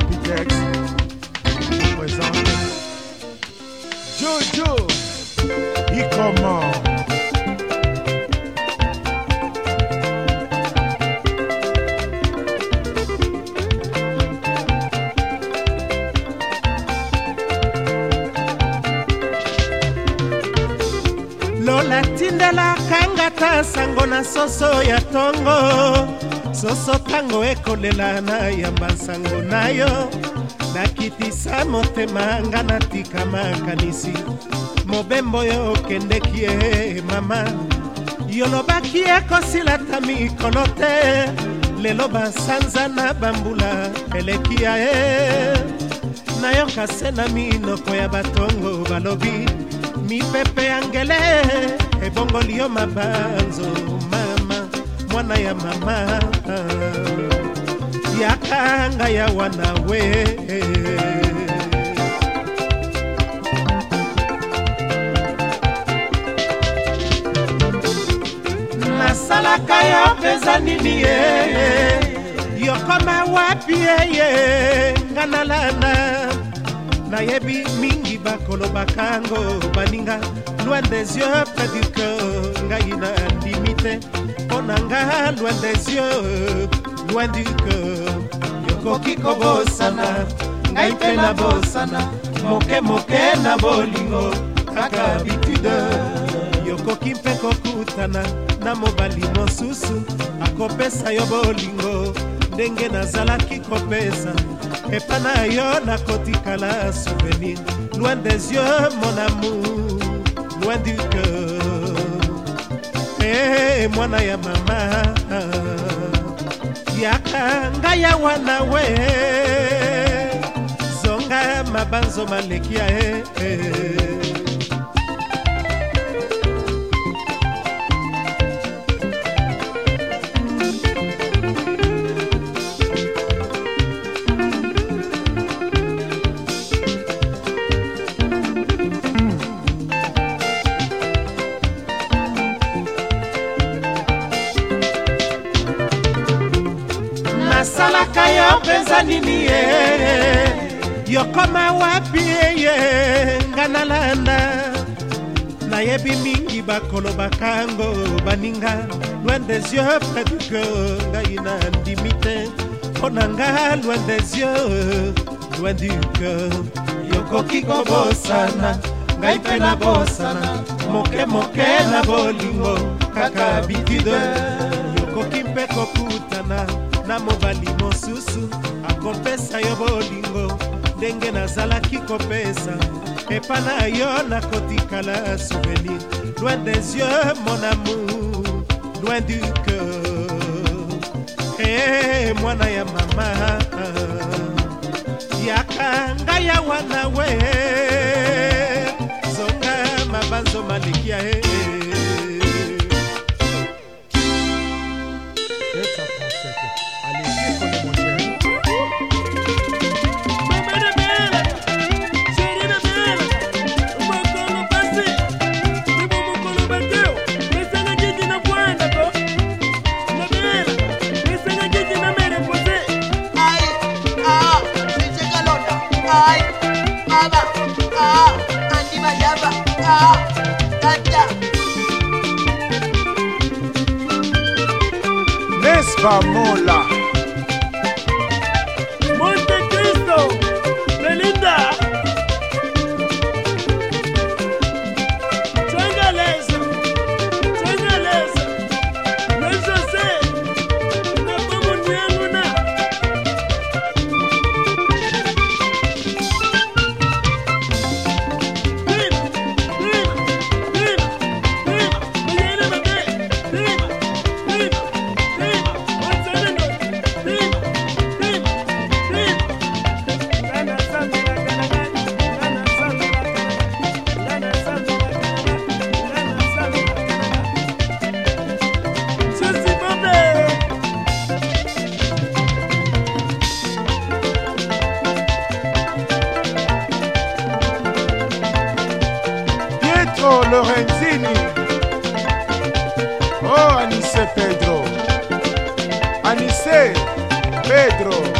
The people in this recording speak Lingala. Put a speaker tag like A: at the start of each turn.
A: Papy Tex présente Jojo Il commande
B: lola tindelaka ngata sango na soso ya tongo soso ntango ekolela na yamba nsango na yo nakitisa motema nga natika makanisi mobembo oyo okendeki ye mama yolobaki ekosila ta mikolo te lelo basanza na bambula eleki ya ye nayoka se na minoko ya batongo balobi mipepe ya ngele ebongoli yo mabanzo mwana ya mama yakanga ya wana we nasalaka yo mpeza nini ye yokoma wapi eye nga nalana nayebi mingi bakolobaka ngo baninga loin des yeux près du cœur ngai na nga loin des yeux loin du cœur yokoki kobosana ngai mpe nabosana moke moke na bolingo kaka bitude yokoki mpe kokutana na mobali mosusu akopesa yo bolingo ndenge nazalaki kopesa epa na yo nakotikala souvenir loin des yeux mon amour loin du cœur e mwana ya mama yaka ngai awa na we zonga mabanzo malekia e, e. kaka yo mpenza nini ye yokoma wapi ye nga nalanda nayebi mingi bakolobaka ngo baninga loin des yeux près du cœur ngai nandimi te mpo na nga loin des yeux loin du cœur yokoki kobosana ngai mpe nabosana moke moke na bolingo kaka bidide yokoki mpe kokutana na mobali lisusu akopesa yo bolingo ndenge nazalaki kopesa epa na yo nakotikala souvenir loin des yeux mon amour loin du cœur e mwana ya mama yaka ngai awa na we zonga mabanzo malikia e eh, eh.
A: bamola Marco Lorenzini Oh Anissé Pedro Anissé Pedro